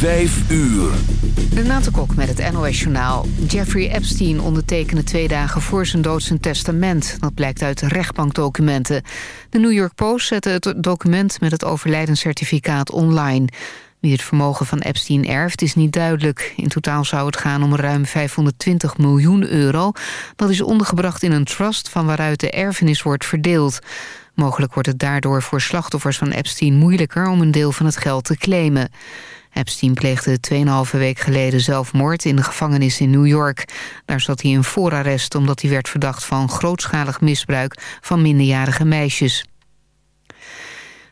Vijf uur. Renate Kok met het NOS Journaal. Jeffrey Epstein ondertekende twee dagen voor zijn dood zijn testament. Dat blijkt uit rechtbankdocumenten. De New York Post zette het document met het overlijdenscertificaat online. Wie het vermogen van Epstein erft is niet duidelijk. In totaal zou het gaan om ruim 520 miljoen euro. Dat is ondergebracht in een trust van waaruit de erfenis wordt verdeeld. Mogelijk wordt het daardoor voor slachtoffers van Epstein moeilijker... om een deel van het geld te claimen. Epstein pleegde 2,5 week geleden zelfmoord in de gevangenis in New York. Daar zat hij in voorarrest omdat hij werd verdacht van grootschalig misbruik van minderjarige meisjes.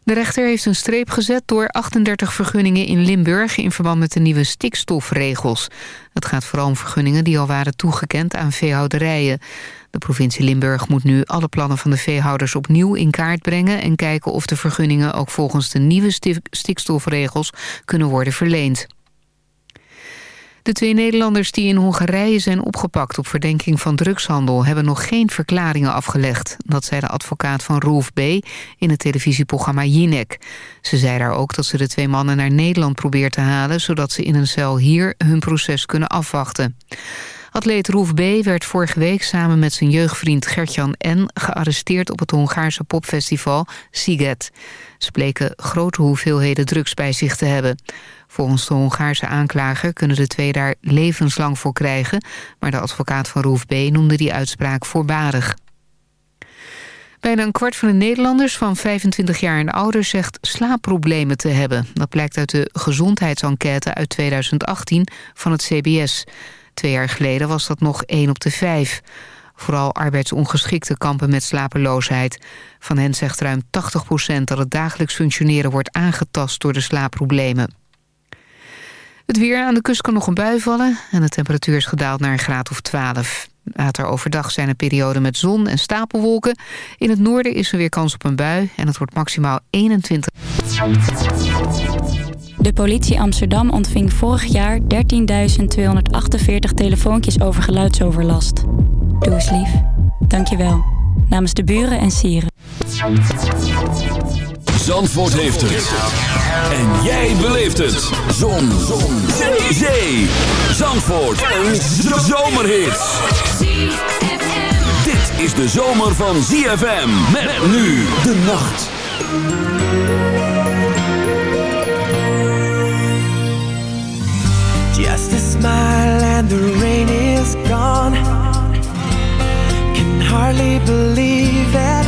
De rechter heeft een streep gezet door 38 vergunningen in Limburg... in verband met de nieuwe stikstofregels. Het gaat vooral om vergunningen die al waren toegekend aan veehouderijen. De provincie Limburg moet nu alle plannen van de veehouders opnieuw in kaart brengen... en kijken of de vergunningen ook volgens de nieuwe stikstofregels kunnen worden verleend. De twee Nederlanders die in Hongarije zijn opgepakt op verdenking van drugshandel hebben nog geen verklaringen afgelegd. Dat zei de advocaat van Rolf B. in het televisieprogramma Jinek. Ze zei daar ook dat ze de twee mannen naar Nederland probeert te halen, zodat ze in een cel hier hun proces kunnen afwachten. Atleet Roef B. werd vorige week samen met zijn jeugdvriend Gertjan N. gearresteerd op het Hongaarse popfestival Siget. Ze bleken grote hoeveelheden drugs bij zich te hebben. Volgens de Hongaarse aanklager kunnen de twee daar levenslang voor krijgen... maar de advocaat van Roef B. noemde die uitspraak voorbarig. Bijna een kwart van de Nederlanders van 25 jaar en ouder zegt slaapproblemen te hebben. Dat blijkt uit de gezondheidsenquête uit 2018 van het CBS. Twee jaar geleden was dat nog 1 op de 5. Vooral arbeidsongeschikte kampen met slapeloosheid. Van hen zegt ruim 80% dat het dagelijks functioneren wordt aangetast door de slaapproblemen. Het weer aan de kust kan nog een bui vallen en de temperatuur is gedaald naar een graad of 12. Later overdag zijn er perioden met zon en stapelwolken. In het noorden is er weer kans op een bui en het wordt maximaal 21. De politie Amsterdam ontving vorig jaar 13.248 telefoontjes over geluidsoverlast. Doe eens lief. Dank je wel. Namens de buren en sieren. Zandvoort heeft het. En jij beleeft het. Zon. Zon. Zee. Zee. Zandvoort. Een zomerhit. Dit is de zomer van ZFM. Met nu de nacht. Just a smile and the rain is gone. Can hardly believe yeah.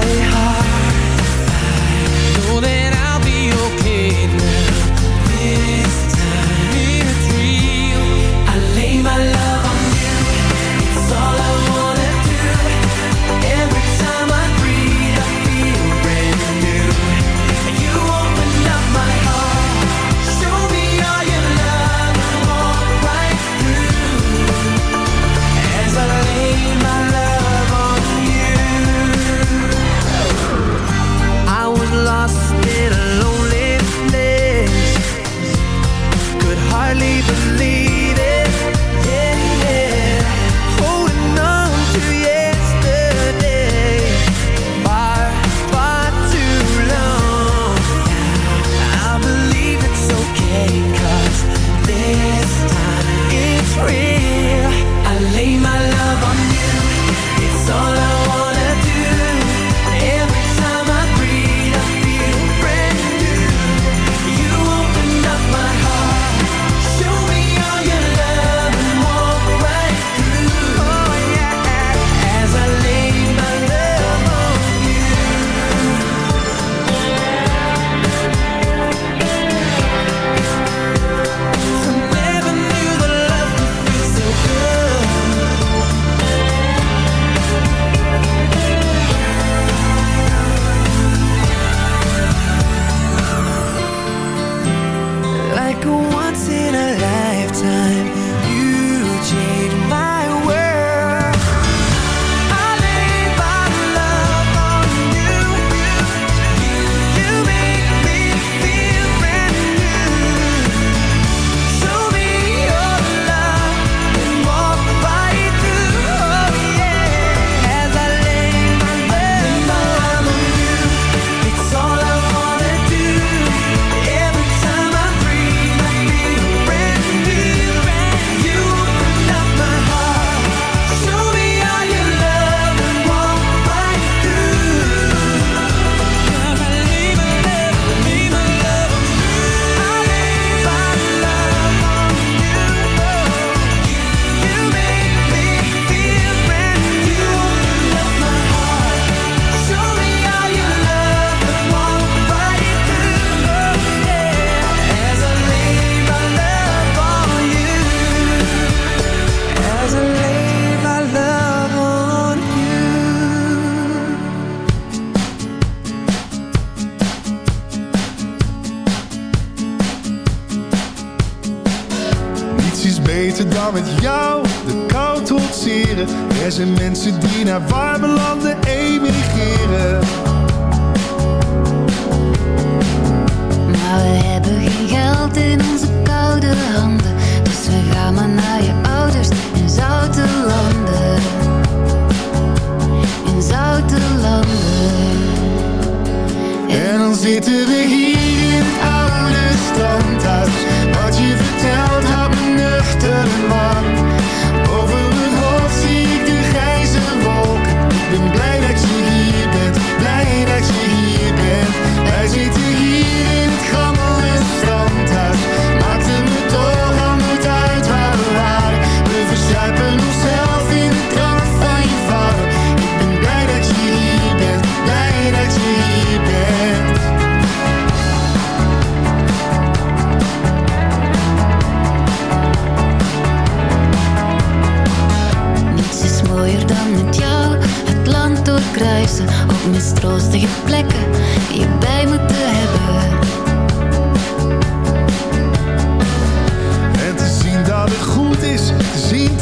Martina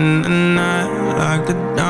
In the night like the diamond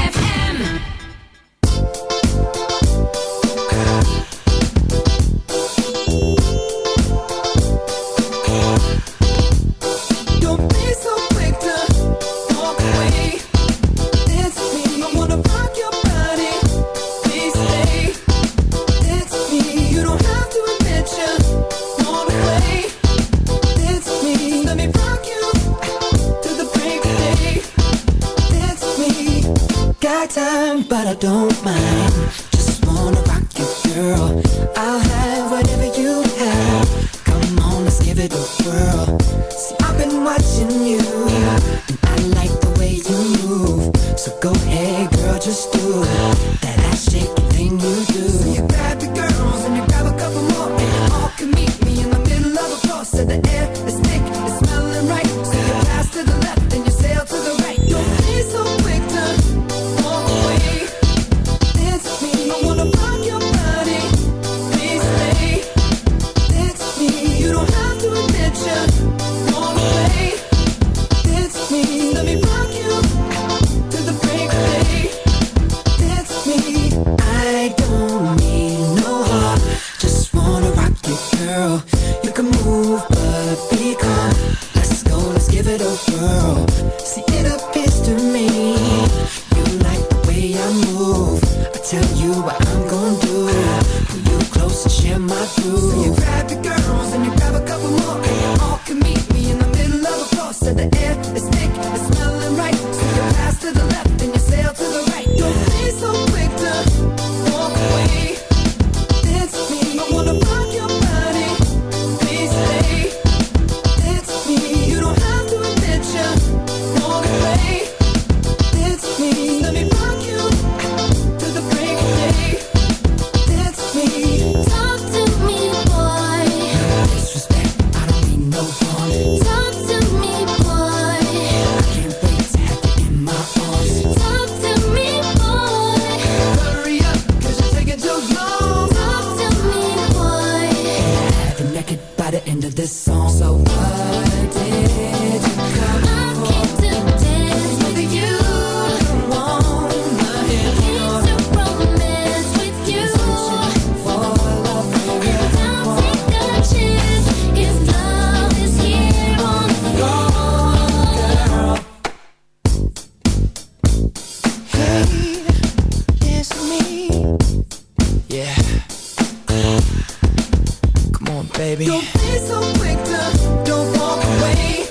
baby. Don't be so quick to don't walk away.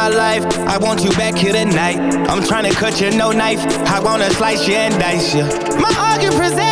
my life. I want you back here tonight. I'm trying to cut you no knife. I wanna slice you and dice you. My argument presents.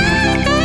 Thank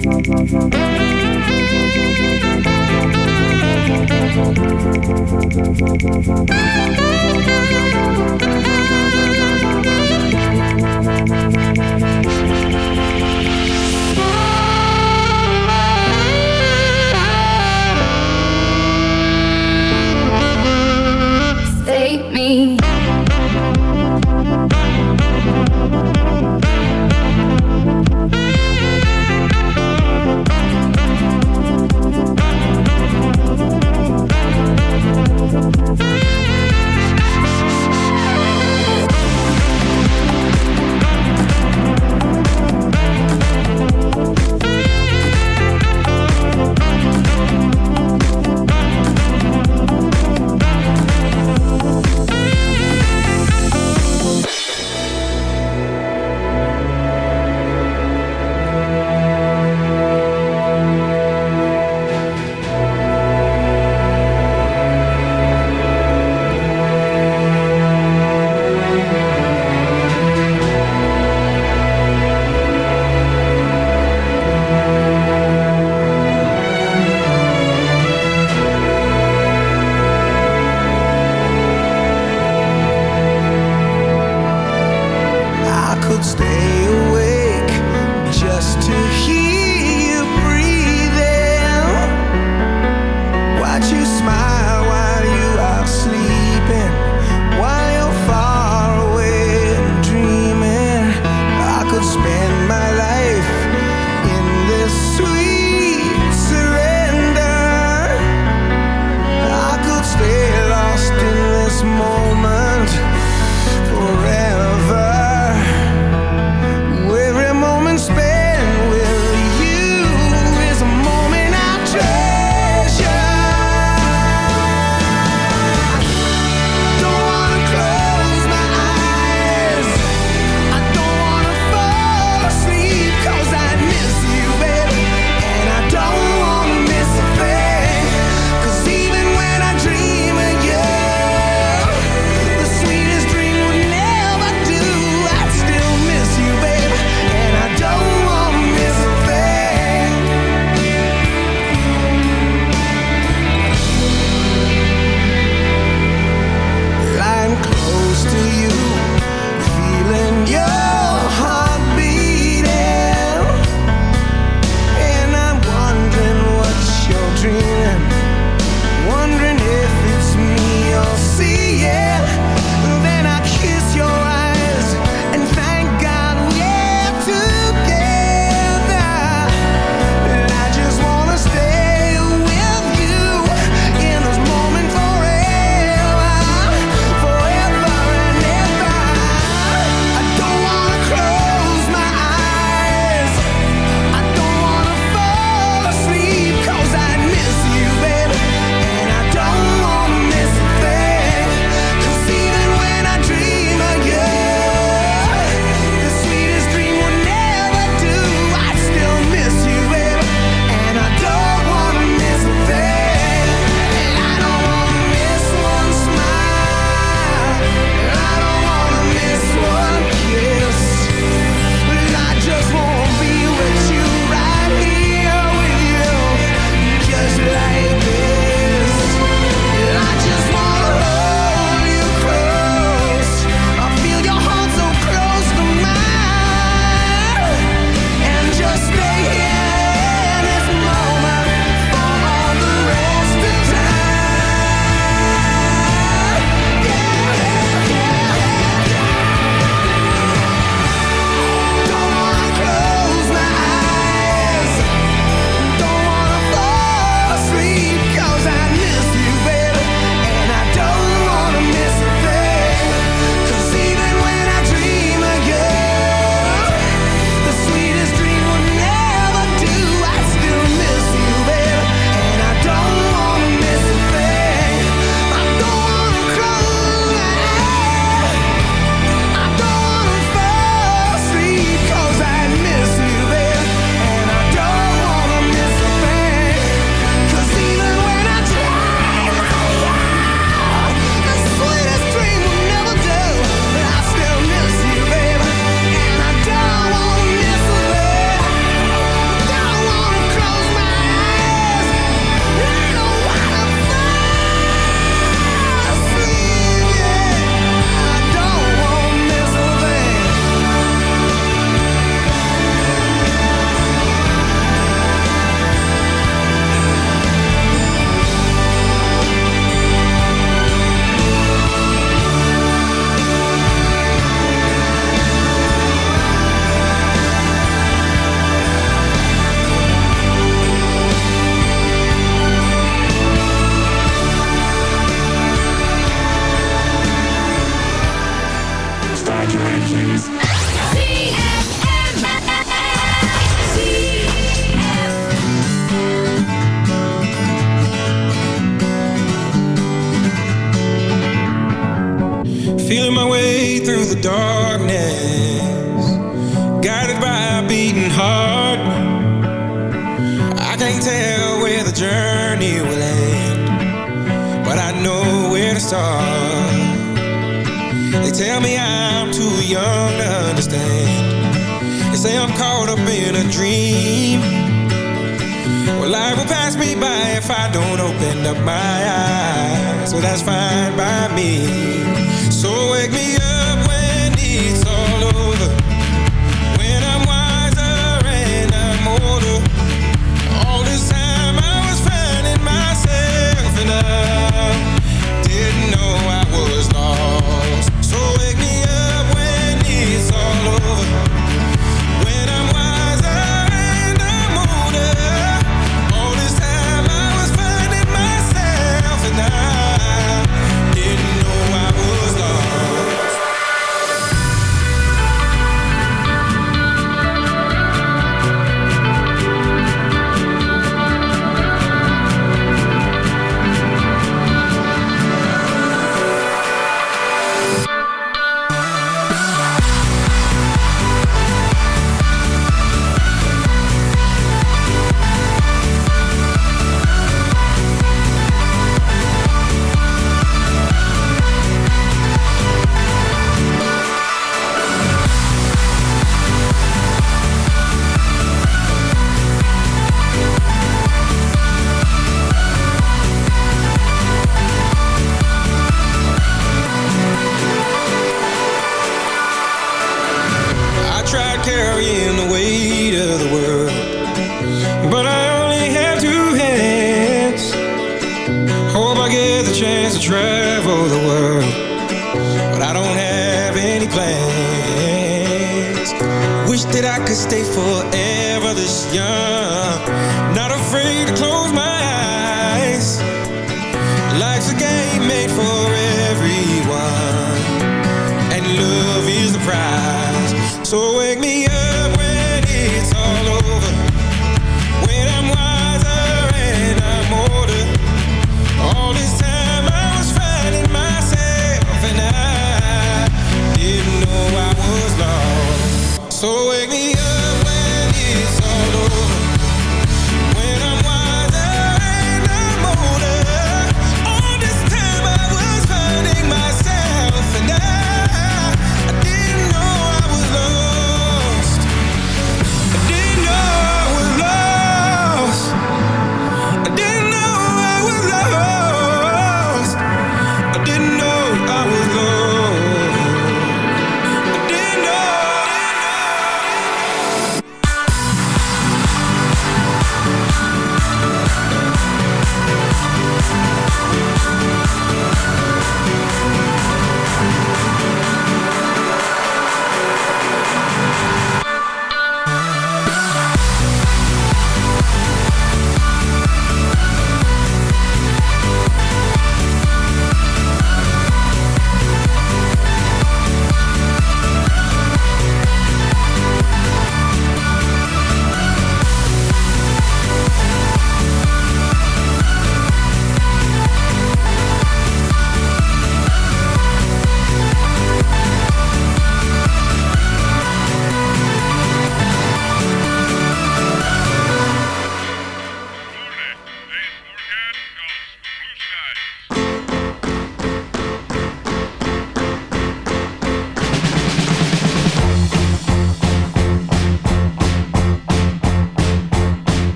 Thank you.